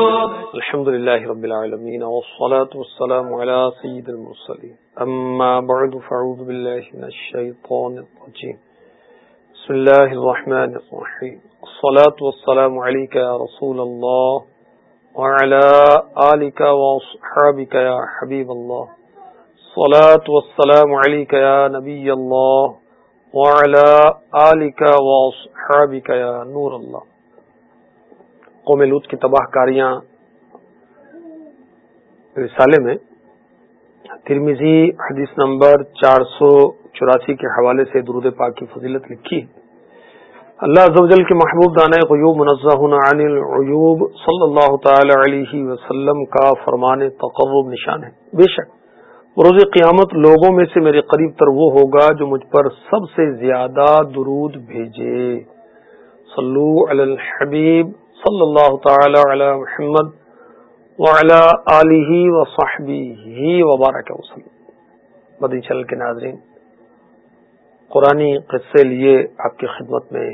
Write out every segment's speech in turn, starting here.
الحمد لله رب العالمين والصلاة والسلام على سيد المرسلين أما بعد فعوذ بالله من الشيطان الرجيم بسم الله الرحمن الرحيم الصلاة والسلام عليك يا رسول الله وعلى آلك وصحابك يا حبيب الله الصلاة والسلام عليك يا نبي الله وعلى آلك وصحابك يا نور الله قوم لوت کی تباہ کاریاں رسالے میں ترمیزی حدیث نمبر چار سو چوراسی کے حوالے سے درود پاک کی فضیلت لکھی اللہ عزوجل کے محبوب دانا غیوب منزہ عن العیوب صلی اللہ تعالی علیہ وسلم کا فرمان تقرب نشان ہے۔ بے شک، روز قیامت لوگوں میں سے میرے قریب تر وہ ہوگا جو مجھ پر سب سے زیادہ درود بھیجے۔ صلو علی الحبیب صلی اللہ تعالی علی محمد وعلی آلہ وصحبہ وبارک وسلم۔ بدی چل کے ناظرین قرآن قصے لیے آپ کی خدمت میں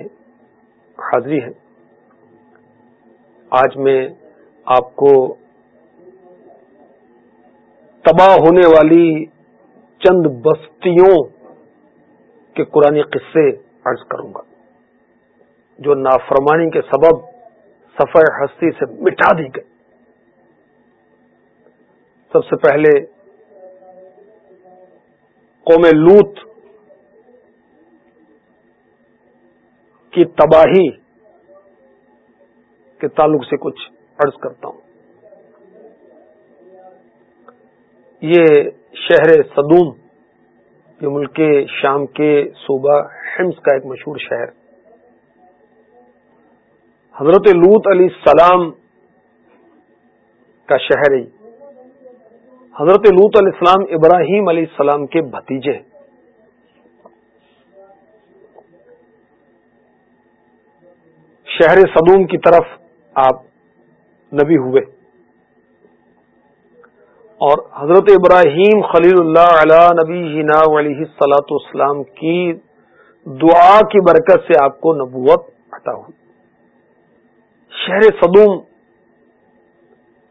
حاضری ہے۔ آج میں آپ کو تباہ ہونے والی چند بستیوں کے قرآن قصے عرض کروں گا، جو نافرمانی کے سبب سفر ہستی سے مٹا دی گئی۔ سب سے پہلے قوم لوت کی تباہی کے تعلق سے کچھ عرض کرتا ہوں۔ یہ شہر صدوم، یہ ملک شام کے صوبہ ہمس کا ایک مشہور شہر۔ حضرت لوت علیہ السلام کا شہر ہی حضرت لوت علیہ السلام ابراہیم علیہ السلام کے بھتیجے۔ شہر صدوم کی طرف آپ نبی ہوئے۔ اور حضرت ابراہیم خلیل اللہ علیہ نبی ہینا علیہ سلاۃ اسلام کی دعا کی برکت سے آپ کو نبوت عطا ہوئی۔ شہر صدوم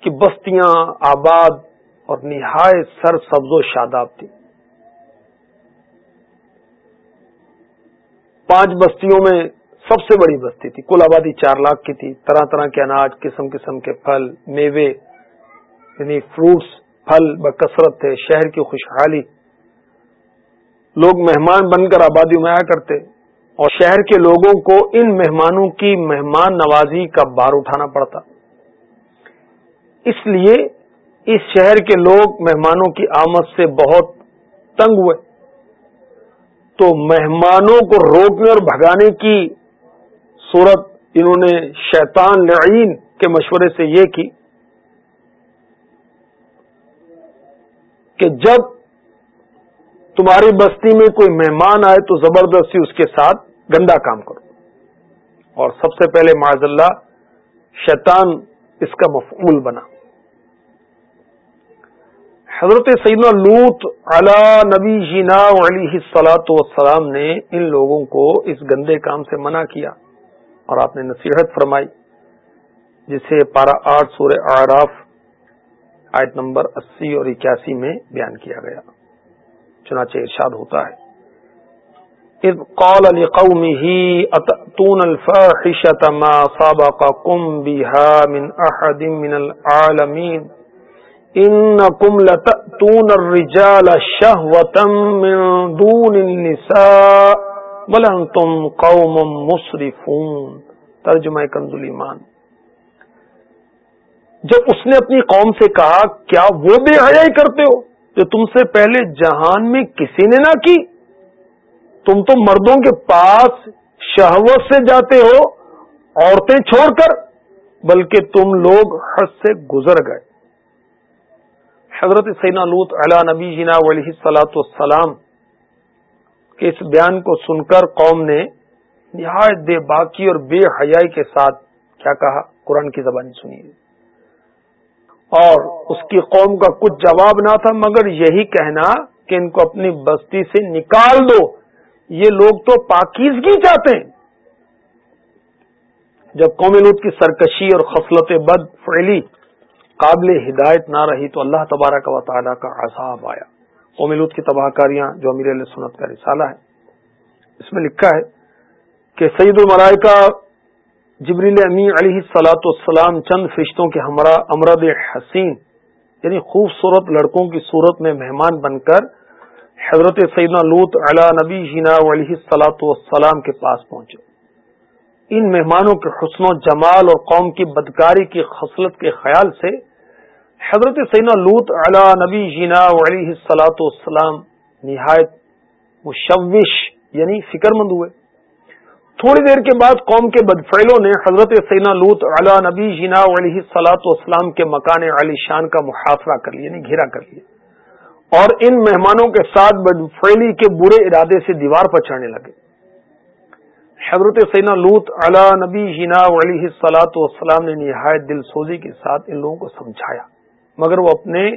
کی بستیاں آباد اور نہایت سر سبز و شاداب تھی۔ پانچ بستیوں میں سب سے بڑی بستی تھی، کل آبادی چار لاکھ کی تھی۔ طرح طرح کے اناج، قسم قسم کے پھل، میوے یعنی فروٹس پھل بکثرت تھے، شہر کی خوشحالی۔ لوگ مہمان بن کر آبادیوں میں آیا کرتے۔ اور شہر کے لوگوں کو ان مہمانوں کی مہمان نوازی کا بار اٹھانا پڑتا۔ اس لیے اس شہر کے لوگ مہمانوں کی آمد سے بہت تنگ ہوئے۔ تو مہمانوں کو روکنے اور بھگانے کی صورت انہوں نے شیطان لعین کے مشورے سے یہ کی کہ جب تمہاری بستی میں کوئی مہمان آئے تو زبردستی اس کے ساتھ گندا کام کرو۔ اور سب سے پہلے معذ اللہ شیطان اس کا مفعول بنا۔ حضرت سیدنا لوت علی نبی جینا علیہ سلاۃ وسلام نے ان لوگوں کو اس گندے کام سے منع کیا اور آپ نے نصیحت فرمائی، جسے پارا آٹھ سورہ آراف آیت نمبر اسی اور اکیاسی میں بیان کیا گیا۔ چنانچہ ارشاد ہوتا ہے۔ اذ قال لقومه اتأتون الفاحشة ما سابقكم بها من احد من العالمين؟ انكم لتأتون الرجال شهوة من دون النساء ولنتم قوم مصرفون ترجمہ کنز ایمان۔ جب اس نے اپنی قوم سے کہا، کیا وہ بے حیائی کرتے ہو؟ جو تم سے پہلے جہان میں کسی نے نہ کی۔ تم تو مردوں کے پاس شہوت سے جاتے ہو، عورتیں چھوڑ کر، بلکہ تم لوگ حد سے گزر گئے۔ حضرت سینا لوت علا نبی جینا علیہ سلاۃ والسلام کے اس بیان کو سن کر قوم نے نہایت بے باقی اور بے حیائی کے ساتھ کیا کہا؟ قرآن کی زبانی سنی اور اس کی قوم کا کچھ جواب نہ تھا، مگر یہی کہنا کہ ان کو اپنی بستی سے نکال دو۔ یہ لوگ تو پاکیزگی چاہتے ہیں۔ جب قوم لوت کی سرکشی اور خصلت بد فعلی قابل ہدایت نہ رہی تو اللہ تبارک و تعالیٰ کا عذاب آیا۔ قوم لوت کی تباہ کاریاں جو امیر علیہ سنت کا رسالہ ہے، اس میں لکھا ہے کہ سعید الملائکہ جبریل امی علیہ سلاۃ والسلام چند فرشتوں کے ہمراہ امرد حسین یعنی خوبصورت لڑکوں کی صورت میں مہمان بن کر حضرت سیدنا لوت علا نبی جینا علیہ سلاۃ والسلام کے پاس پہنچے۔ ان مہمانوں کے حسن و جمال اور قوم کی بدکاری کی خصلت کے خیال سے حضرت سیدنا لوت علا نبی جینا علیہ سلاۃ والسلام نہایت مشوش یعنی فکر مند ہوئے۔ تھوڑی دیر کے بعد قوم کے بدفعلوں نے حضرت سینا لوت علا نبی جینا علیہ سلاۃ والسلام کے مکان علی شان کا محاصرہ کر لیا یعنی گھیرا کر لیا اور ان مہمانوں کے ساتھ بدفعلی کے برے ارادے سے دیوار پر چڑھنے لگے۔ حضرت سینا لوت علا نبی جینا علیہ سلاۃ والسلام نے نہایت دل سوزی کے ساتھ ان لوگوں کو سمجھایا، مگر وہ اپنے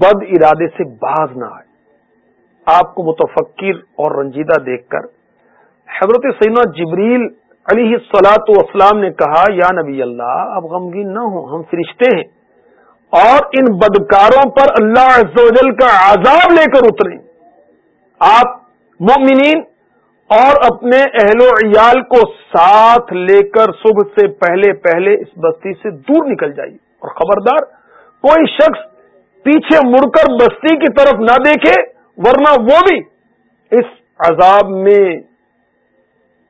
بد ارادے سے باز نہ آئے۔ آپ کو متفکر اور رنجیدہ دیکھ کر حضرت سینا جبریل علی سلاۃ اسلام نے کہا، یا نبی اللہ، اب غمگین نہ ہوں ہم فرشتے ہیں۔ اور ان بدکاروں پر اللہ عز و جل کا عذاب لے کر اتریں۔ آپ مومنین اور اپنے اہل و عیال کو ساتھ لے کر صبح سے پہلے پہلے اس بستی سے دور نکل جائیے۔ اور خبردار، کوئی شخص پیچھے مڑ کر بستی کی طرف نہ دیکھے، ورنہ وہ بھی اس عذاب میں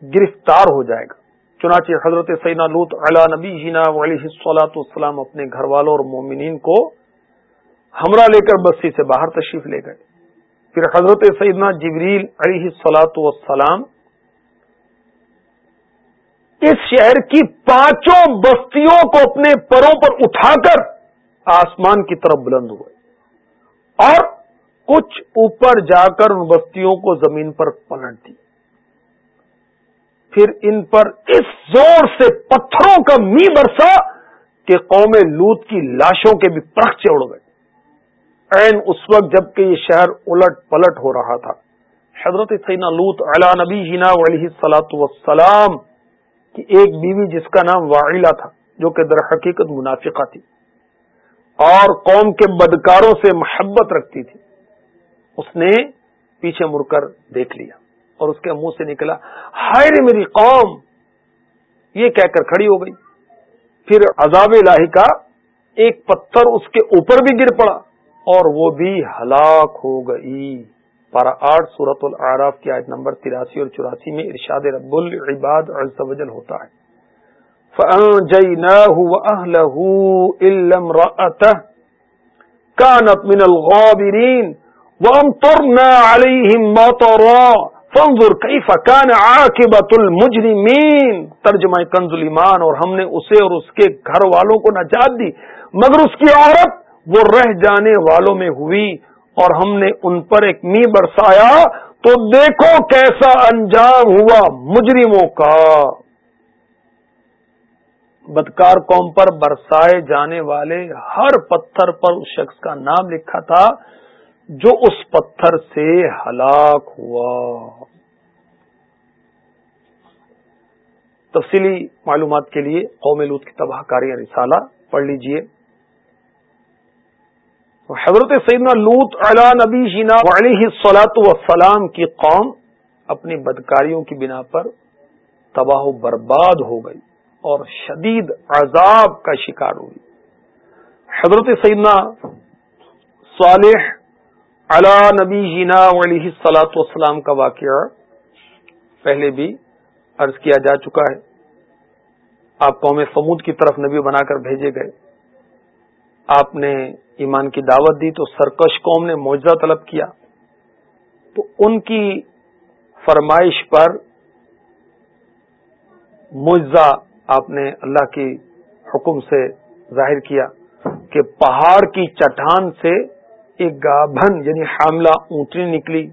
گرفتار ہو جائے گا۔ چنانچہ حضرت سینا لوت علا نبی جینا علیہ سلاۃ والسلام اپنے گھر والوں اور مومنین کو ہمراہ لے کر بستی سے باہر تشریف لے گئے۔ پھر حضرت سیدنا جبریل علیہ سلاۃ والسلام اس شہر کی پانچوں بستیوں کو اپنے پروں پر اٹھا کر آسمان کی طرف بلند ہوئے۔ اور کچھ اوپر جا کر ان بستیوں کو زمین پر پلٹ دی۔ پھر ان پر اس زور سے پتھروں کا می برسا کہ قوم لوت کی لاشوں کے بھی پرخ اڑ گئے۔ این اس وقت جبکہ یہ شہر الٹ پلٹ ہو رہا تھا۔ حضرت سینا لوت علا نبی جینا علیہ سلاۃ وسلام کی ایک بیوی جس کا نام واحلہ تھا، جو کہ در حقیقت منافقہ تھی۔ اور قوم کے بدکاروں سے محبت رکھتی تھی۔ اس نے پیچھے مڑ کر دیکھ لیا۔ اور اس کے منہ سے نکلا، ہائے میری قوم! یہ کہہ کر کھڑی ہو گئی۔ پھر عذاب الہی کا ایک پتھر اس کے اوپر بھی گر پڑا اور وہ بھی ہلاک ہو گئی۔ پارا آٹھ سورت العراف کی آیت نمبر تراسی اور چوراسی میں ارشاد رب العباد عزوجل ہوتا ہے۔ كانت من الغابرين وامطرنا عليهم مطرا فنظر کیف کان عاقبت المجرمین ترجمہ کنز ایمان اور ہم نے اسے اور اس کے گھر والوں کو نجات دی. مگر اس کی عورت وہ رہ جانے والوں میں ہوئی، اور ہم نے ان پر ایک می برسایا. تو دیکھو کیسا انجام ہوا مجرموں کا. بدکار قوم پر برسائے جانے والے ہر پتھر پر اس شخص کا نام لکھا تھا. جو اس پتھر سے ہلاک ہوا۔ تفصیلی معلومات کے لیے قوم لوت کی تباہ کاری رسالہ پڑھ لیجیے۔ حضرت سیدنا لوت علا نبی جینا علیہ سلاۃ وسلام کی قوم اپنی بدکاریوں کی بنا پر تباہ و برباد ہو گئی اور شدید عذاب کا شکار ہوئی۔ حضرت سیدنا صالح علا نبی جینا علیہ سلاۃ والسلام کا واقعہ پہلے بھی عرض کیا جا چکا ہے۔ آپ قوم فمود کی طرف نبی بنا کر بھیجے گئے۔ آپ نے ایمان کی دعوت دی تو سرکش قوم نے معجزہ طلب کیا۔ تو ان کی فرمائش پر معجزہ آپ نے اللہ کی حکم سے ظاہر کیا کہ پہاڑ کی چٹان سے ایک گابھن یعنی حاملہ اونٹنی نکلی،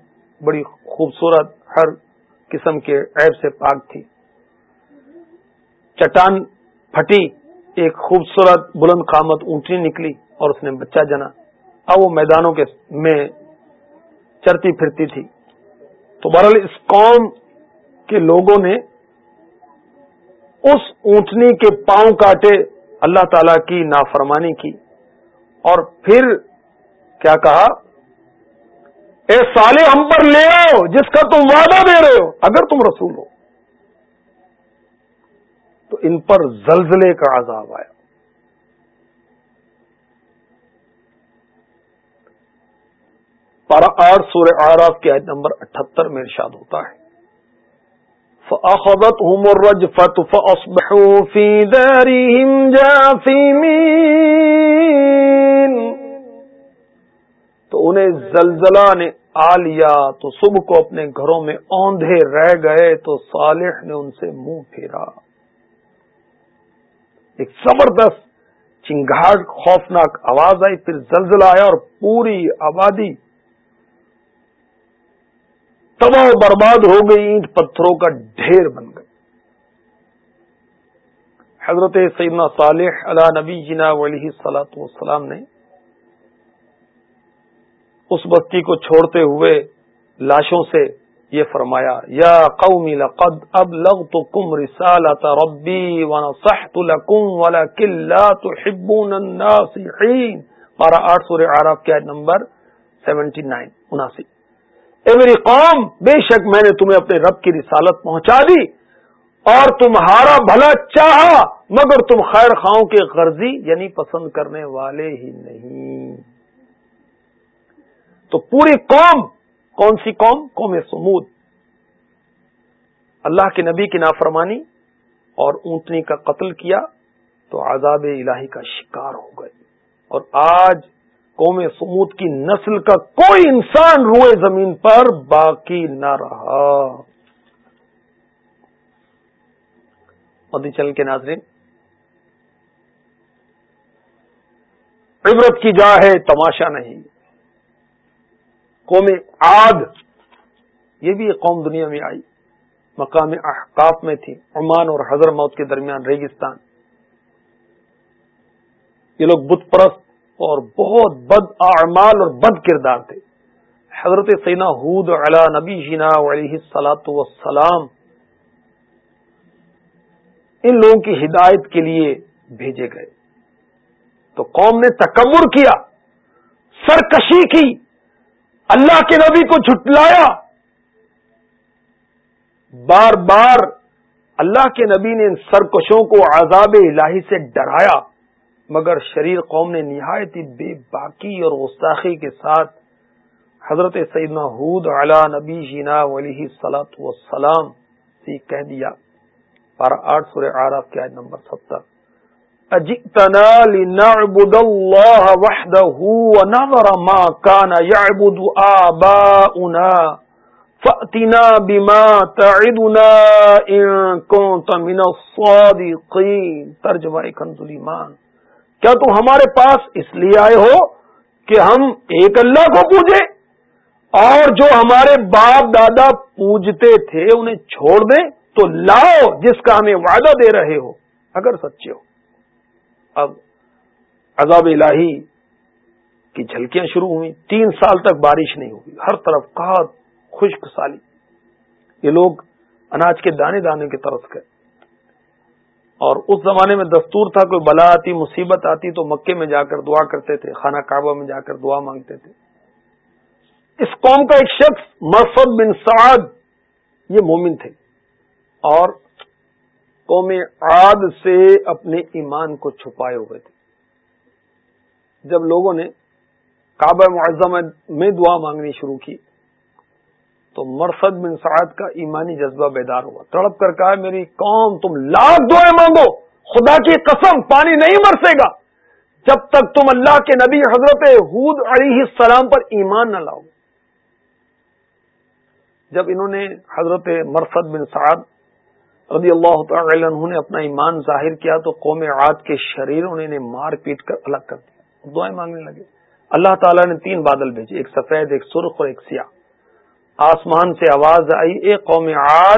بڑی خوبصورت، ہر قسم کے عیب سے پاک تھی۔ چٹان پھٹی، ایک خوبصورت بلند قامت اونٹنی نکلی اور اس نے بچہ جنا۔ اب وہ میدانوں کے میں چرتی پھرتی تھی۔ تو بہرحال اس قوم کے لوگوں نے اس اونٹنی کے پاؤں کاٹے، اللہ تعالی کی نافرمانی کی اور پھر کیا کہا؟ اے سالے ہم پر لے آؤ، جس کا تم وعدہ دے رہے ہو، اگر تم رسول ہو۔ تو ان پر زلزلے کا عذاب آیا۔ پارا آٹھ سورہ آراف کی آیت نمبر اٹھہتر میں ارشاد ہوتا ہے۔ فأخذتهم الرجفة فأصبحوا في دارهم جاثمين۔ تو انہیں زلزلہ نے آ لیا، تو صبح کو اپنے گھروں میں اوندھے رہ گئے، تو صالح نے ان سے منہ پھیرا۔ ایک زبردست چنگاٹ خوفناک آواز آئی، پھر زلزلہ آیا اور پوری آبادی تباہ و برباد ہو گئی، اینٹ پتھروں کا ڈھیر بن گئی حضرت سیدنا صالح علی نبی جنا علیہ سلاۃ والسلام نے اس بستی کو چھوڑتے ہوئے لاشوں سے یہ فرمایا، یا قومی لقد اب لغ تو کم ربی ونصحت لکم ولکن لا تحبون الناصحین پارا آٹھ سورہ عرب کی آیت نمبر سیونٹی نائن، اناسی۔ اے میری قوم، بے شک میں نے تمہیں اپنے رب کی رسالت پہنچا دی اور تمہارا بھلا چاہا، مگر تم خیر خاؤں کے غرضی یعنی پسند کرنے والے ہی نہیں۔ تو پوری قوم، کون سی قوم؟ قوم سمود۔ اللہ کے نبی کی نافرمانی اور اونٹنی کا قتل کیا تو عذاب الہی کا شکار ہو گئے۔ اور آج قوم سمود کی نسل کا کوئی انسان روئے زمین پر باقی نہ رہا۔ مدی چل کے ناظرین، عبرت کی جا ہے، تماشا نہیں۔ قوم آد یہ بھی ایک قوم دنیا میں آئی۔ مقام احقاف میں تھی، عمان اور حضر موت کے درمیان، ریگستان۔ یہ لوگ بت پرست اور بہت بد اعمال اور بد کردار تھے۔ حضرت سینا حود علا نبی جینا علیہ سلاۃ وسلام ان لوگوں کی ہدایت کے لیے بھیجے گئے۔ تو قوم نے تکبر کیا، سرکشی کی۔ اللہ کے نبی کو جھٹلایا۔ بار بار اللہ کے نبی نے ان سرکشوں کو عذاب الہی سے ڈرایا، مگر شریر قوم نے نہایت ہی بے باقی اور گستاخی کے ساتھ حضرت سیدنا حود علی نبی جینا علیہ سلاۃ وسلام سے کہہ دیا۔ پارا آٹھ سورہ آراف کی آیت نمبر ستر۔ اجئتنا لنعبد اللہ وحدہ ونظر ما كان يعبد آباؤنا فأتنا بما تعدنا ان كنت من الصادقین ترجمہ کنز الایمان۔ کیا تم ہمارے پاس اس لیے آئے ہو کہ ہم ایک اللہ کو پوجیں اور جو ہمارے باپ دادا پوجتے تھے انہیں چھوڑ دیں تو لاؤ جس کا ہمیں وعدہ دے رہے ہو۔ اگر سچے ہو۔ اب عذاب الہی کی جھلکیاں شروع ہوئی تین سال تک بارش نہیں ہوئی، ہر طرف کہا خشک، سالی۔ یہ لوگ اناج کے دانے دانے کی طرف گئے۔ اور اس زمانے میں دستور تھا، کوئی بلا آتی، مصیبت آتی تو مکے میں جا کر دعا کرتے تھے، خانہ کعبہ میں جا کر دعا مانگتے تھے۔ اس قوم کا ایک شخص مرفت بن سعد، یہ مومن تھے۔ اور قوم عاد سے اپنے ایمان کو چھپائے ہوئے تھے۔ جب لوگوں نے کعبہ معظم میں دعا مانگنی شروع کی، تو مرسد بن سعد کا ایمانی جذبہ بیدار ہوا۔ تڑپ کر کہا، میری قوم، تم لاکھ دعائیں مانگو، خدا کی قسم، پانی نہیں مرسے گا۔ جب تک تم اللہ کے نبی حضرت حود علیہ السلام پر ایمان نہ لاؤ۔ جب انہوں نے حضرت مرسد بن سعد رضی اللہ تعالی عنہ نے اپنا ایمان ظاہر کیا تو قوم عاد کے شریروں نے انہیں مار پیٹ کر الگ کر دیا۔ دعائیں مانگنے لگے۔ اللہ تعالیٰ نے تین بادل بھیجے، ایک سفید، ایک سرخ اور ایک سیاہ۔ آسمان سے آواز آئی، اے قوم عاد،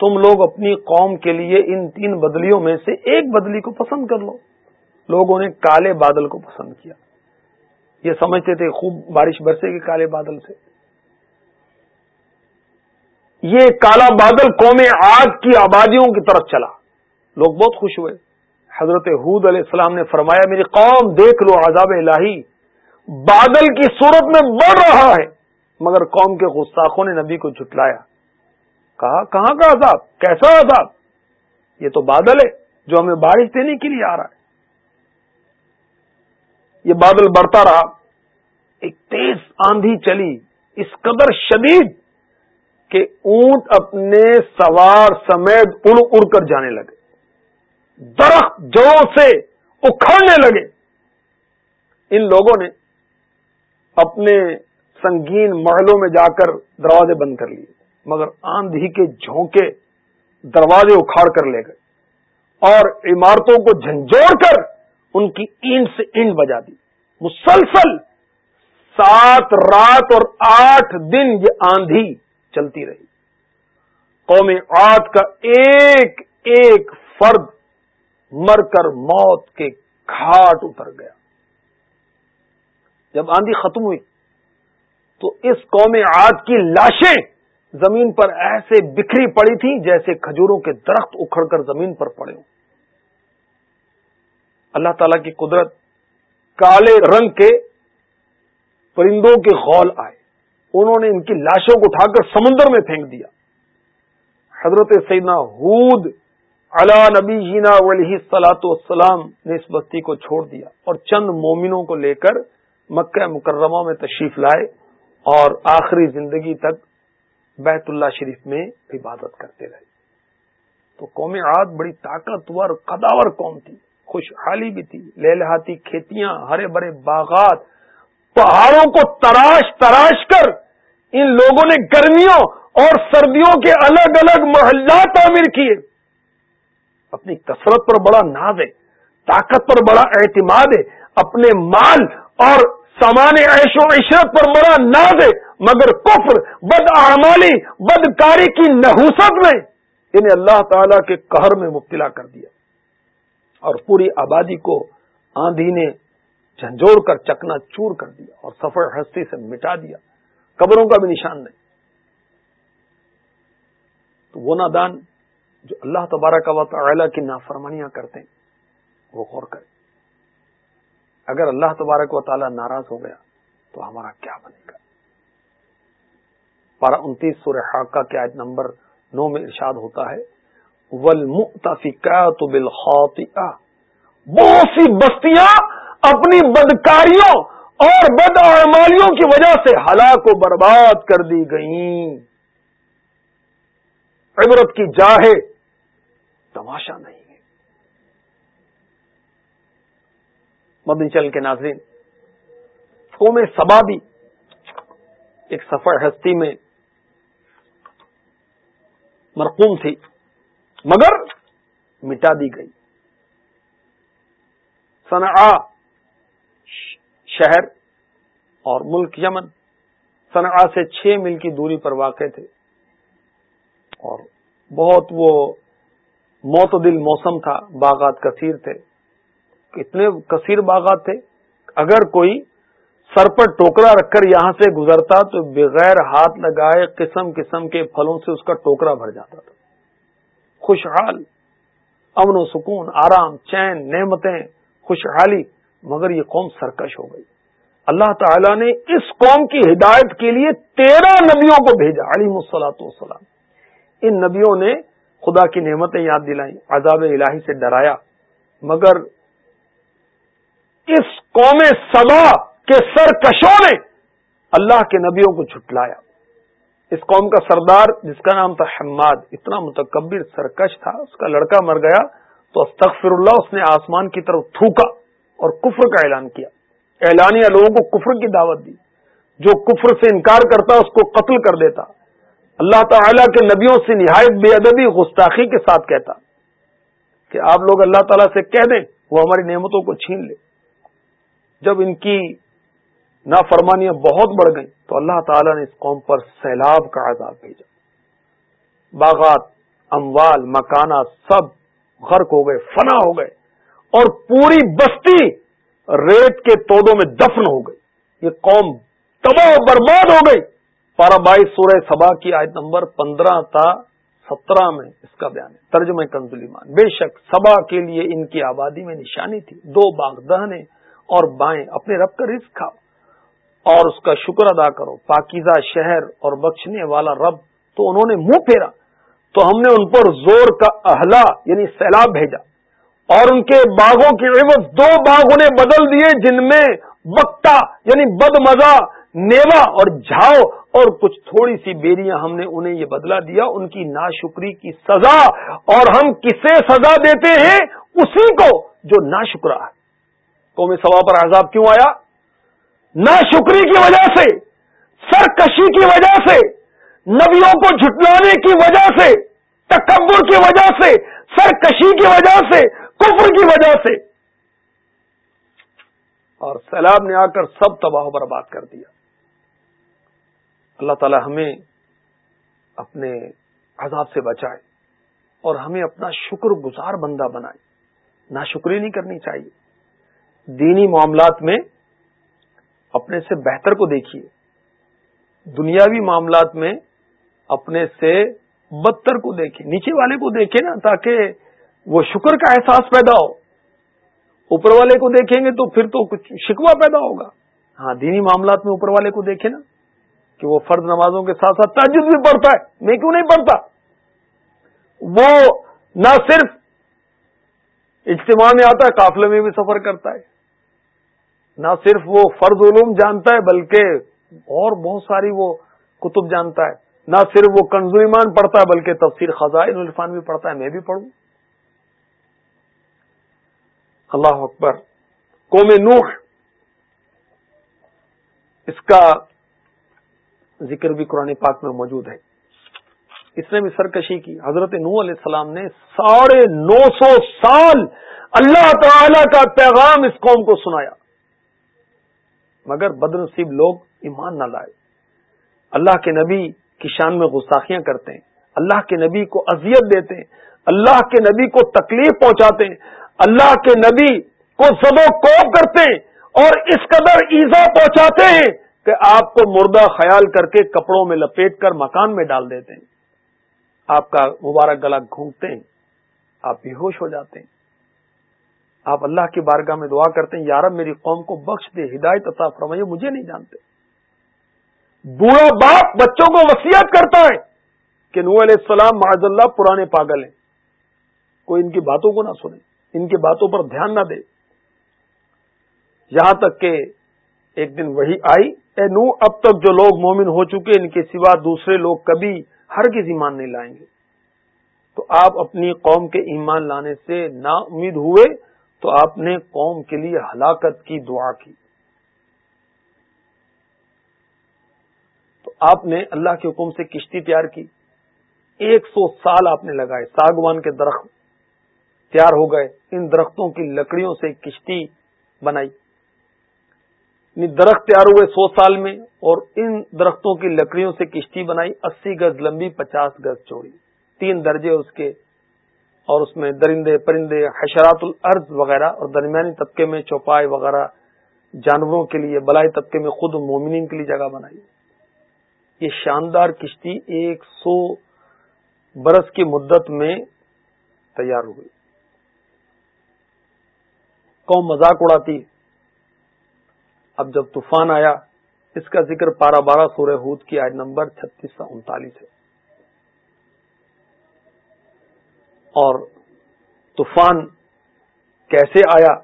تم لوگ اپنی قوم کے لیے ان تین بدلیوں میں سے ایک بدلی کو پسند کر لو۔ لوگوں نے کالے بادل کو پسند کیا۔ یہ سمجھتے تھے خوب بارش برسے گی کالے بادل سے۔ یہ کالا بادل قوم عاد کی آبادیوں کی طرف چلا۔ لوگ بہت خوش ہوئے۔ حضرت حود علیہ السلام نے فرمایا، میری قوم دیکھ لو، عذاب الہی۔ بادل کی صورت میں بڑھ رہا ہے، مگر قوم کے گستاخوں نے نبی کو جھٹلایا۔ کہا، کہاں کا عذاب؟ کیسا عذاب؟ یہ تو بادل ہے جو ہمیں بارش دینے کے لیے آ رہا ہے۔ یہ بادل بڑھتا رہا۔ ایک تیز آندھی چلی، اس قدر شدید کہ اونٹ اپنے سوار سمیت اڑ اڑ کر جانے لگے۔ درخت جڑوں سے اکھڑنے لگے۔ ان لوگوں نے اپنے سنگین محلوں میں جا کر دروازے بند کر لیے، مگر آندھی کے جھونکے دروازے اکھاڑ کر لے گئے۔ اور عمارتوں کو جھنجھوڑ کر ان کی اینٹ سے اینٹ بجا دی۔ مسلسل سات رات اور آٹھ دن یہ آندھی چلتی رہی۔ قوم آٹ کا ایک ایک فرد مر کر موت کے گھاٹ اتر گیا۔ جب آندھی ختم ہوئی تو اس قوم آج کی لاشیں زمین پر ایسے بکھری پڑی تھی جیسے کھجوروں کے درخت اکھڑ کر زمین پر پڑے ہوں۔ اللہ تعالی کی قدرت کالے رنگ کے پرندوں کے غول آئے۔ انہوں نے ان کی لاشوں کو اٹھا کر سمندر میں پھینک دیا۔ حضرت سیدنا حود علا نبی جینا علیہ سلاۃ والسلام نے اس بستی کو چھوڑ دیا اور چند مومنوں کو لے کر مکہ مکرمہ میں تشریف لائے اور آخری زندگی تک بیت اللہ شریف میں عبادت کرتے رہے۔ تو قوم عاد بڑی طاقتور، قداور قوم تھی، خوشحالی بھی تھی، لہلہاتی کھیتیاں، ہرے بھرے باغات پہاڑوں کو تراش تراش کر ان لوگوں نے گرمیوں اور سردیوں کے الگ الگ محلات تعمیر کیے۔ اپنی کثرت پر بڑا ناز ہے، طاقت پر بڑا اعتماد ہے، اپنے مال اور سامان عیش و عشرت پر بڑا ناز ہے، مگر کفر، بد اعمالی، بدکاری کی نحوست میں انہیں اللہ تعالی کے قہر میں مبتلا کر دیا۔ اور پوری آبادی کو آندھی نے جھنجھوڑ کر، چکنا چور کر دیا اور سفر ہستی سے مٹا دیا۔ قبروں کا بھی نشان نہیں۔ تو وہ نادان جو اللہ تبارک و تعالی کی نافرمانیاں کرتے ہیں، وہ غور کریں۔ اگر اللہ تبارک و تعالی ناراض ہو گیا تو ہمارا کیا بنے گا؟ پارہ انتیس سورہ حاقہ کے آیت نمبر نو میں ارشاد ہوتا ہے ولمفکات بہت سی بستیاں اپنی بدکاریوں اور بد اعمالیوں کی وجہ سے ہلاک و برباد کر دی گئیں۔ عبرت کی جاہے تماشا نہیں ہے۔ مدنی چل کے ناظرین، قوم سبا بھی ایک سفر ہستی میں مرقوم تھی، مگر مٹا دی گئی۔ صنعا شہر اور ملک یمن صنعا سے چھ میل کی دوری پر واقع تھے اور بہت وہ معتدل موسم تھا، باغات کثیر تھے۔ اتنے کثیر باغات تھے، اگر کوئی سر پر ٹوکرا رکھ کر یہاں سے گزرتا تو بغیر ہاتھ لگائے قسم قسم کے پھلوں سے اس کا ٹوکرا بھر جاتا تھا۔ خوشحال، امن و سکون، آرام، چین، نعمتیں، خوشحالی مگر یہ قوم سرکش ہو گئی۔ اللہ تعالی نے اس قوم کی ہدایت کے لیے تیرہ نبیوں کو بھیجا علی مسلاط وسلام ان نبیوں نے خدا کی نعمتیں یاد دلائیں عذاب الہی سے ڈرایا۔ مگر اس قوم سبا کے سرکشوں نے اللہ کے نبیوں کو جھٹلایا۔ اس قوم کا سردار، جس کا نام تھا حماد، اتنا متکبر، سرکش تھا، اس کا لڑکا مر گیا تو استغفر اللہ، اس نے آسمان کی طرف تھوکا۔ اور کفر کا اعلان کیا۔ اعلانیہ لوگوں کو کفر کی دعوت دی۔ جو کفر سے انکار کرتا اس کو قتل کر دیتا۔ اللہ تعالی کے نبیوں سے نہایت بے ادبی گستاخی کے ساتھ کہتا کہ آپ لوگ اللہ تعالیٰ سے کہہ دیں، وہ ہماری نعمتوں کو چھین لے۔ جب ان کی نافرمانیاں بہت بڑھ گئیں، تو اللہ تعالیٰ نے اس قوم پر سیلاب کا عذاب بھیجا۔ باغات، اموال، مکانات سب غرق ہو گئے، فنا ہو گئے۔ اور پوری بستی ریت کے تودوں میں دفن ہو گئی۔ یہ قوم تباہ برباد ہو گئی۔ پارا بائیس سورہ سبا کی آیت نمبر پندرہ تا سترہ میں اس کا بیان ہے۔ ترجمہ کنزلیمان۔ بے شک سبا کے لیے ان کی آبادی میں نشانی تھی۔ دو باغ دہنے اور بائیں اپنے رب کا رزق کھاؤ۔ اور اس کا شکر ادا کرو۔ پاکیزہ شہر اور بخشنے والا رب تو انہوں نے منہ پھیرا۔ تو ہم نے ان پر زور کا اہلا یعنی سیلاب بھیجا۔ اور ان کے باغوں کے عوض دو باغ انہیں بدل دیے جن میں بکتا یعنی بد مزہ نیوا اور جھاؤ اور کچھ تھوڑی سی بیریاں ہم نے انہیں یہ بدلا دیا، ان کی ناشکری کی سزا۔ اور ہم کسے سزا دیتے ہیں؟ اسی کو جو ناشکرا ہے۔ قوم سوا پر عذاب کیوں آیا؟ ناشکری کی وجہ سے، سرکشی کی وجہ سے، نبیوں کو جھٹلانے کی وجہ سے، تکبر کی وجہ سے، سرکشی کی وجہ سے کفر کی وجہ سے۔ اور سیلاب نے آ کر سب تباہ برباد کر دیا۔ اللہ تعالی ہمیں اپنے عذاب سے بچائے اور ہمیں اپنا شکر گزار بندہ بنائے۔ ناشکری نہیں کرنی چاہیے۔ دینی معاملات میں اپنے سے بہتر کو دیکھیے۔ دنیاوی معاملات میں اپنے سے بدتر کو دیکھیں نیچے والے کو دیکھیں نا تاکہ وہ شکر کا احساس پیدا ہو۔ اوپر والے کو دیکھیں گے تو پھر تو کچھ شکوا پیدا ہوگا۔ ہاں دینی معاملات میں اوپر والے کو دیکھیں نا کہ وہ فرض نمازوں کے ساتھ ساتھ تجد بھی پڑھتا ہے۔ میں کیوں نہیں پڑھتا؟ وہ نہ صرف اجتماع میں آتا ہے، قافلے میں بھی سفر کرتا ہے۔ نہ صرف وہ فرض علوم جانتا ہے، بلکہ اور بہت ساری وہ کتب جانتا ہے۔ نہ صرف وہ کنزویمان پڑھتا ہے، بلکہ تفسیر خزائن عرفان بھی پڑھتا ہے۔ میں بھی پڑھوں۔ اللہ اکبر. قوم نوح، اس کا ذکر بھی قرآن پاک میں موجود ہے۔ اس نے بھی سرکشی کی۔ حضرت نو علیہ السلام نے ساڑھے نو سو سال اللہ تعالی کا پیغام اس قوم کو سنایا۔ مگر بدنصیب لوگ ایمان نہ لائے۔ اللہ کے نبی کی شان میں گستاخیاں کرتے ہیں۔ اللہ کے نبی کو اذیت دیتے ہیں۔ اللہ کے نبی کو تکلیف پہنچاتے ہیں۔ اللہ کے نبی کو سب و کوپ کرتے ہیں اور اس قدر ایزا پہنچاتے ہیں کہ آپ کو مردہ خیال کر کے کپڑوں میں لپیٹ کر مکان میں ڈال دیتے ہیں۔ آپ کا مبارک گلا گھونٹتے ہیں۔ آپ بے ہوش ہو جاتے ہیں۔ آپ اللہ کی بارگاہ میں دعا کرتے ہیں یارب میری قوم کو بخش دے، ہدایت عطا فرمائیے مجھے نہیں جانتے۔ بوڑھا باپ بچوں کو وسیعت کرتا ہے کہ نو علیہ السلام معذ اللہ پرانے پاگل ہیں۔ کوئی ان کی باتوں کو نہ سنے۔ ان کی باتوں پر دھیان نہ دے۔ یہاں تک کہ ایک دن وہی آئی، اے نو اب تک جو لوگ مومن ہو چکے، ان کے سوا دوسرے لوگ کبھی ہر کسی ایمان نہیں لائیں گے۔ تو آپ اپنی قوم کے ایمان لانے سے نا امید ہوئے، تو آپ نے قوم کے لیے ہلاکت کی دعا کی۔ تو آپ نے اللہ کے حکم سے کشتی تیار کی۔ ایک سو سال آپ نے لگائے ساگوان کے درخت۔ تیار ہو گئے، ان درختوں کی لکڑیوں سے کشتی بنائی۔ یعنی درخت تیار ہوئے سو سال میں، اور ان درختوں کی لکڑیوں سے کشتی بنائی، اسی گز لمبی، پچاس گز چوڑی۔ تین درجے اس کے، اور اس میں درندے، پرندے، حشرات الارض وغیرہ، اور درمیانی طبقے میں چوپائے وغیرہ جانوروں کے لیے بلائی طبقے میں خود مومنین کے لیے جگہ بنائی۔ یہ شاندار کشتی ایک سو برس کی مدت میں تیار ہوئی قوم مذاق اڑاتی۔ اب جب طوفان آیا، اس کا ذکر پارہ بارہ سورہ ہود کی آج نمبر چھتیس سو انتالیس ہے۔ اور طوفان کیسے آیا؟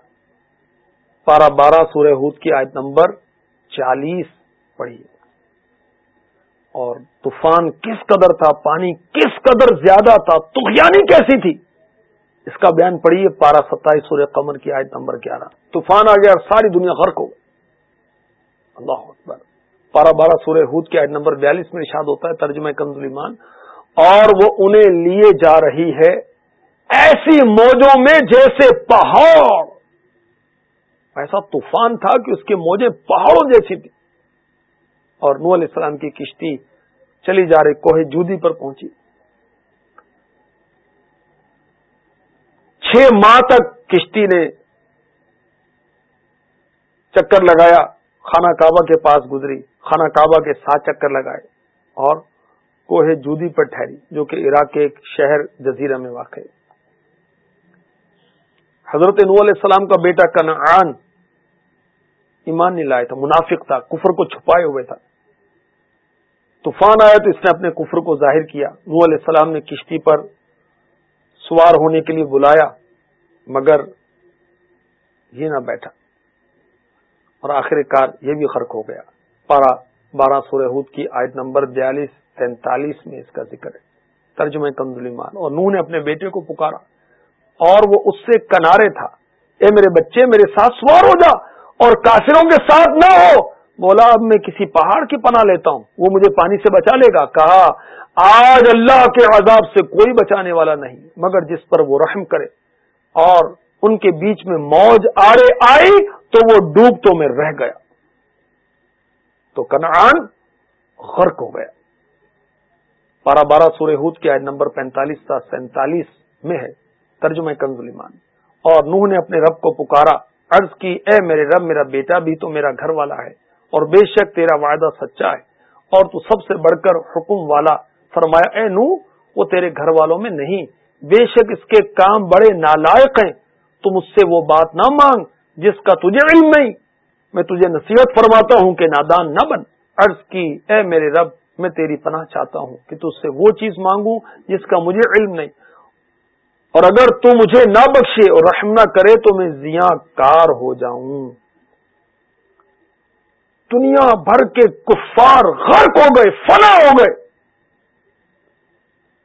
پارہ بارہ سورہ ہود کی آج نمبر چالیس پڑھی۔ اور طوفان کس قدر تھا؟ پانی کس قدر زیادہ تھا؟ تغیانی کیسی تھی؟ اس کا بیان پڑھیے، پارہ ستائیس سورہ قمر کی آیت نمبر گیارہ۔ طوفان آ گیا اور ساری دنیا غرق ہو۔ اللہ اکبر۔ پارہ بارہ سورہ ہود کی آیت نمبر بیالیس میں ارشاد ہوتا ہے، ترجمہ کنز ایمان اور وہ انہیں لیے جا رہی ہے ایسی موجوں میں جیسے پہاڑ۔ ایسا طوفان تھا کہ اس کی موجیں پہاڑوں جیسی تھی اور نو علیہ السلام کی کشتی چلی جا رہی، کوہ جودی پر پہنچی۔ چھ ماہ تک کشتی نے چکر لگایا، خانہ کعبہ کے پاس گزری، خانہ کعبہ کے ساتھ چکر لگائے اور کوہ جودی پر ٹھہری، جو کہ عراق کے ایک شہر جزیرہ میں واقع ہے۔ حضرت نو علیہ السلام کا بیٹا کنعان ایمان نہیں لایا تھا، منافق تھا، کفر کو چھپائے ہوئے تھا۔ طوفان آیا تو اس نے اپنے کفر کو ظاہر کیا۔ نو علیہ السلام نے کشتی پر سوار ہونے کے لیے بلایا۔ مگر یہ نہ بیٹھا۔ اور آخر کار یہ بھی خرق ہو گیا۔ پارا بارہ سورہ ہود کی آیت نمبر بیالیس، تینتالیس میں اس کا ذکر ہے۔ ترجمہ کمزلی مال اور نوح نے اپنے بیٹے کو پکارا۔ اور وہ اس سے کنارے تھا۔ اے میرے بچے، میرے ساتھ سوار ہو جا۔ اور کافروں کے ساتھ نہ ہو۔ بولا، اب میں کسی پہاڑ کی پناہ لیتا ہوں۔ وہ مجھے پانی سے بچا لے گا۔ کہا، آج اللہ کے عذاب سے کوئی بچانے والا نہیں، مگر جس پر وہ رحم کرے۔ اور ان کے بیچ میں موج آڑے آئی تو وہ ڈوبتوں میں رہ گیا۔ تو کنعان غرق ہو گیا۔ بارہ بارہ سورہ ہود کی آئے نمبر پینتالیس تا سینتالیس میں ہے ترجمہ کنزلیمان اور نوح نے اپنے رب کو پکارا، عرض کی، اے میرے رب، میرا بیٹا بھی تو میرا گھر والا ہے اور بے شک تیرا وعدہ سچا ہے۔ اور تو سب سے بڑھ کر حکم والا فرمایا، اے نو وہ تیرے گھر والوں میں نہیں بے شک اس کے کام بڑے نالائق ہیں، تم اس سے وہ بات نہ مانگ جس کا تجھے علم نہیں۔ میں تجھے نصیحت فرماتا ہوں کہ نادان نہ بن۔ عرض کی، اے میرے رب، میں تیری پناہ چاہتا ہوں کہ تج سے وہ چیز مانگوں جس کا مجھے علم نہیں۔ اور اگر تو مجھے نہ بخشے اور رحم نہ کرے تو میں زیاں کار ہو جاؤں۔ دنیا بھر کے کفار غرق ہو گئے، فنا ہو گئے۔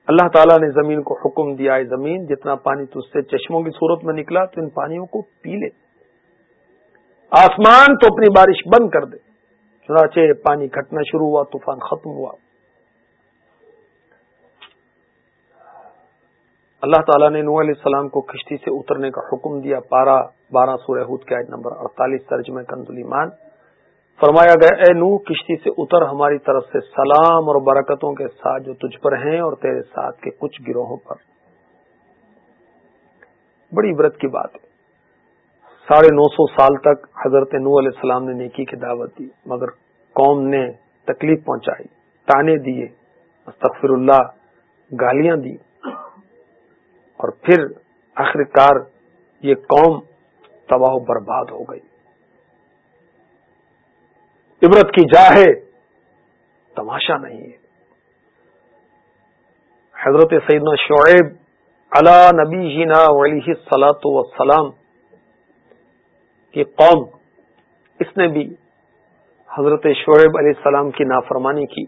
اللہ تعالیٰ نے زمین کو حکم دیا ہے زمین، جتنا پانی تج سے چشموں کی صورت میں نکلا تو ان پانیوں کو پی لے۔ آسمان تو اپنی بارش بند کر دے۔ چنانچہ پانی گھٹنا شروع ہوا، طوفان ختم ہوا۔ اللہ تعالیٰ نے نوح علیہ السلام کو کشتی سے اترنے کا حکم دیا، پارہ بارہ سورہ ہود کے آیت نمبر اڑتالیس، ترجمہ کنزلی مان فرمایا گیا، اے نو کشتی سے اتر ہماری طرف سے سلام اور برکتوں کے ساتھ جو تجھ پر ہیں اور تیرے ساتھ کے کچھ گروہوں پر. بڑی عبرت کی بات ہے۔ ساڑھے نو سو سال تک حضرت نو علیہ السلام نے نیکی کی دعوت دی، مگر قوم نے تکلیف پہنچائی، تانے دیے، استغفر اللہ، گالیاں دی اور پھر آخر کار یہ قوم تباہ و برباد ہو گئی۔ عبرت کی جا ہے، تماشا نہیں ہے۔ حضرت سیدنا شعیب علا نبی جینا علیہ سلاۃ وسلام کی قوم، اس نے بھی حضرت شعیب علیہ السلام کی نافرمانی کی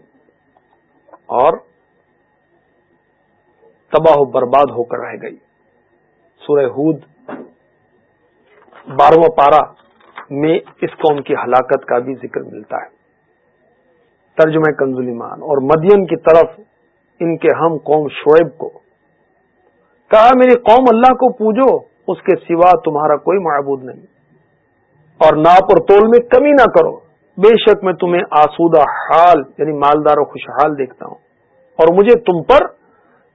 اور تباہ و برباد ہو کر رہ گئی۔ سورہ ہود، بارہواں پارہ۔ میں اس قوم کی ہلاکت کا بھی ذکر ملتا ہے۔ ترجمہ کنزلیمان اور مدین کی طرف ان کے ہم قوم شعیب کو کہا، میری قوم اللہ کو پوجو، اس کے سوا تمہارا کوئی معبود نہیں۔ اور ناپ اور تول میں کمی نہ کرو۔ بے شک میں تمہیں آسودہ حال یعنی مالدار و خوشحال دیکھتا ہوں۔ اور مجھے تم پر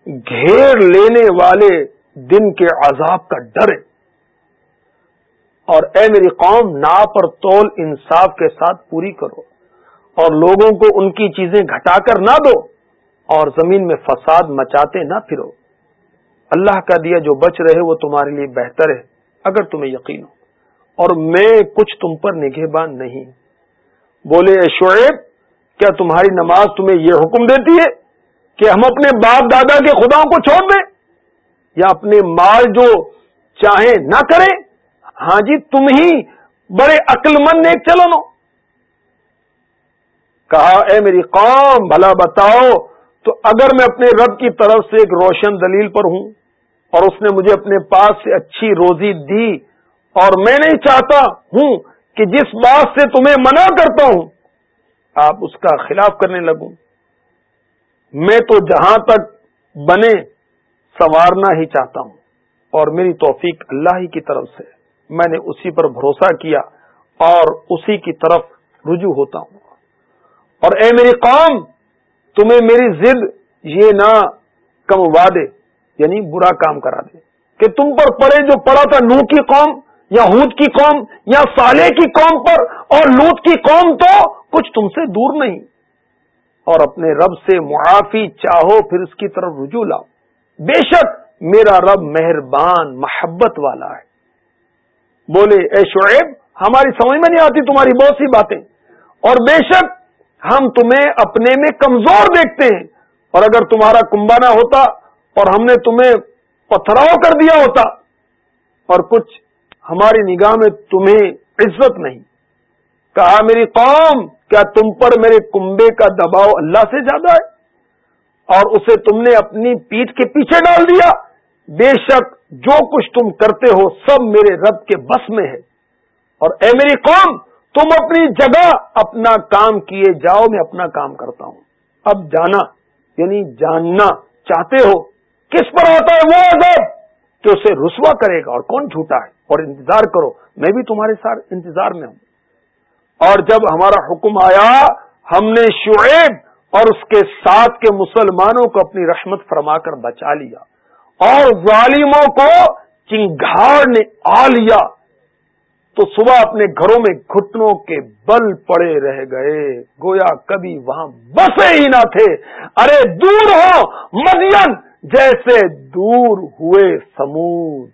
گھیر لینے والے دن کے عذاب کا ڈر ہے۔ اور اے میری قوم، ناپ اور تول انصاف کے ساتھ پوری کرو اور لوگوں کو ان کی چیزیں گھٹا کر نہ دو اور زمین میں فساد مچاتے نہ پھرو۔ اللہ کا دیا جو بچ رہے وہ تمہارے لیے بہتر ہے، اگر تمہیں یقین ہو۔ اور میں کچھ تم پر نگہبان نہیں۔ بولے شعیب، کیا تمہاری نماز تمہیں یہ حکم دیتی ہے کہ ہم اپنے باپ دادا کے خداؤں کو چھوڑ دیں یا اپنے مال جو چاہیں نہ کریں؟ ہاں جی تم ہی بڑے عقل مند ایک چلو نو کہا، اے میری قوم، بھلا بتاؤ، تو اگر میں اپنے رب کی طرف سے ایک روشن دلیل پر ہوں اور اس نے مجھے اپنے پاس سے اچھی روزی دی اور میں نہیں چاہتا ہوں کہ جس بات سے تمہیں منع کرتا ہوں، آپ اس کا خلاف کرنے لگوں۔ میں تو جہاں تک بنے، سنوارنا ہی چاہتا ہوں۔ اور میری توفیق اللہ ہی کی طرف سے۔ میں نے اسی پر بھروسہ کیا اور اسی کی طرف رجوع ہوتا ہوں۔ اور اے میری قوم، تمہیں میری ضد یہ نہ کم وادے یعنی برا کام کرا دے۔ کہ تم پر پڑے جو پڑا تھا نو کی قوم یا ہود کی قوم یا سالے کی قوم پر اور لوت کی قوم تو کچھ تم سے دور نہیں۔ اور اپنے رب سے معافی چاہو، پھر اس کی طرف رجوع لاؤ۔ بے شک میرا رب مہربان، محبت والا ہے۔ بولے، اے شعیب، ہماری سمجھ میں نہیں آتی تمہاری بہت سی باتیں۔ اور بے شک ہم تمہیں اپنے میں کمزور دیکھتے ہیں۔ اور اگر تمہارا کمبانا ہوتا اور ہم نے تمہیں پتھراؤ کر دیا ہوتا اور کچھ ہماری نگاہ میں تمہیں عزت نہیں۔ کہا، میری قوم، کیا تم پر میرے کنبے کا دباؤ اللہ سے زیادہ ہے؟ اور اسے تم نے اپنی پیٹ کے پیچھے ڈال دیا؟ بے شک جو کچھ تم کرتے ہو سب میرے رب کے بس میں ہے۔ اور اے میری قوم، تم اپنی جگہ اپنا کام کیے جاؤ، میں اپنا کام کرتا ہوں۔ اب جانا یعنی جاننا چاہتے ہو، کس پر آتا ہے وہ عذاب؟ کہ اسے رسوا کرے گا اور کون جھوٹا ہے؟ اور انتظار کرو، میں بھی تمہارے ساتھ انتظار میں ہوں۔ اور جب ہمارا حکم آیا، ہم نے شعیب اور اس کے ساتھ کے مسلمانوں کو اپنی رحمت فرما کر بچا لیا۔ اور ظالموں کو چنگاڑ نے آ لیا تو صبح اپنے گھروں میں گھٹنوں کے بل پڑے رہ گئے۔ گویا کبھی وہاں بسے ہی نہ تھے۔ ارے دور ہو مدین جیسے دور ہوئے سمود۔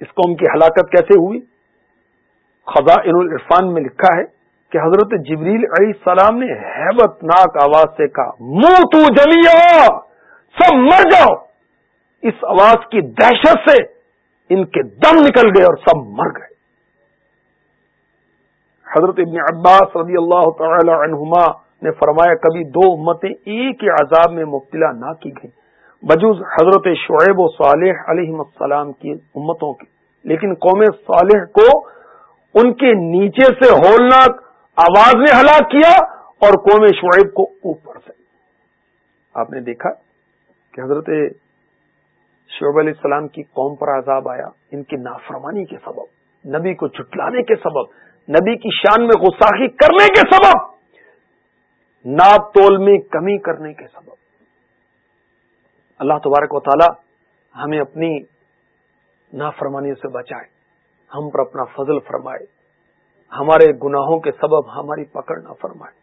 اس قوم کی ہلاکت کیسے ہوئی؟ خزاں العرفان میں لکھا ہے کہ حضرت جبریل علیہ السلام نے ہیبت ناک آواز سے کہا، منہ تو جلی سب مر جاؤ۔ اس آواز کی دہشت سے ان کے دم نکل گئے اور سب مر گئے۔ حضرت ابن عباس رضی اللہ تعالی عنہما نے فرمایا، کبھی دو امتیں ایک ہی عذاب میں مبتلا نہ کی گئیں۔ بجوز حضرت شعیب و صالح علیہ السلام کی امتوں کی لیکن قوم صالح کو ان کے نیچے سے ہولناک آواز نے ہلاک کیا اور قوم شعیب کو اوپر سے۔ آپ نے دیکھا کہ حضرت شعیب علیہ السلام کی قوم پر عذاب آیا، ان کی نافرمانی کے سبب، نبی کو چٹلانے کے سبب، نبی کی شان میں غساخی کرنے کے سبب ناپ تول میں کمی کرنے کے سبب۔ اللہ تبارک و تعالی ہمیں اپنی نافرمانی سے بچائے، ہم پر اپنا فضل فرمائے۔ ہمارے گناہوں کے سبب ہماری پکڑ نہ فرمائے۔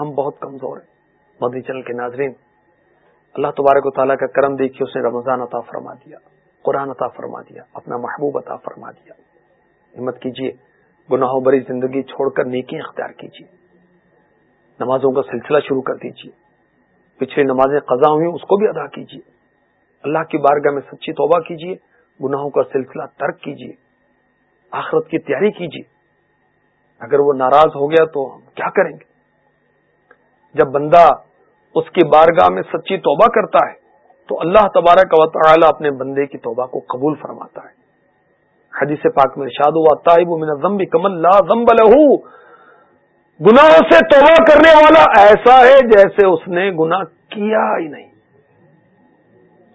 ہم بہت کمزور ہیں۔ مدنی چل کے ناظرین، اللہ تبارک و تعالیٰ کا کرم دیکھیے، اس نے رمضان عطا فرما دیا، قرآن عطا فرما دیا، اپنا محبوب عطا فرما دیا۔ ہمت کیجیے گناہوں بری زندگی چھوڑ کر نیکی اختیار کیجیے نمازوں کا سلسلہ شروع کر دیجیے پچھلی نمازیں قضا ہوئی اس کو بھی ادا کیجیے اللہ کی بارگاہ میں سچی توبہ کیجیے گناہوں کا سلسلہ ترک کیجیے آخرت کی تیاری کیجیے اگر وہ ناراض ہو گیا تو ہم کیا کریں گے؟ جب بندہ اس کی بارگاہ میں سچی توبہ کرتا ہے، تو اللہ تبارک و تعالی اپنے بندے کی توبہ کو قبول فرماتا ہے۔ حدیث پاک میں ارشاد ہوا تائب من ذنب کمل لا ذنب له گناہوں سے توبہ کرنے والا ایسا ہے جیسے اس نے گناہ کیا ہی نہیں۔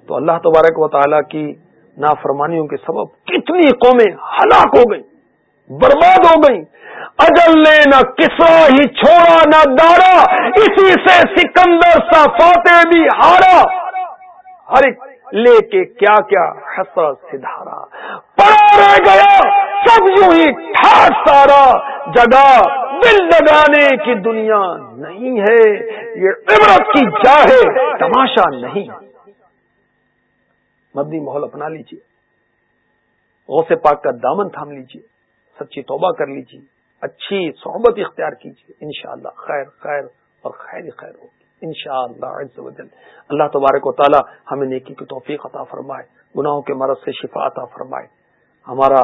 تو اللہ تبارک و تعالی کی نافرمانیوں کے سبب کتنی قومیں ہلاک ہو گئیں۔ برباد ہو گئیں اجل نے نہ کسرا ہی چھوڑا، نہ دارا اسی سے سکندر سا فاتح بھی ہارا۔ ہر ایک لے کے کیا کیا حسر سدھارا پڑا رہ گیا، سب یوں ہی ٹھاٹ سارا۔ جگہ دل لگانے کی دنیا نہیں ہے۔ یہ عبرت کی چاہے تماشا نہیں۔ مدنی ماحول اپنا لیجیے غوث پاک کا دامن تھام لیجیے سچی توبہ کر لیجیے اچھی صحبت اختیار کیجیے انشاءاللہ خیر خیر اور خیر خیر ہوگی ان شاء اللہ اللہ تبارک و تعالی ہمیں نیکی کی توفیق عطا فرمائے، گناہوں کے مرض سے شفا عطا فرمائے، ہمارا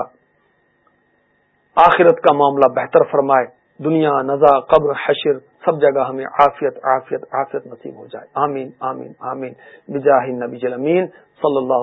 آخرت کا معاملہ بہتر فرمائے، دنیا نزا قبر، حشر، سب جگہ ہمیں عافیت عافیت عافیت نصیب ہو جائے۔ آمین آمین آمین۔ بجاہ نبی جلمین صلی اللہ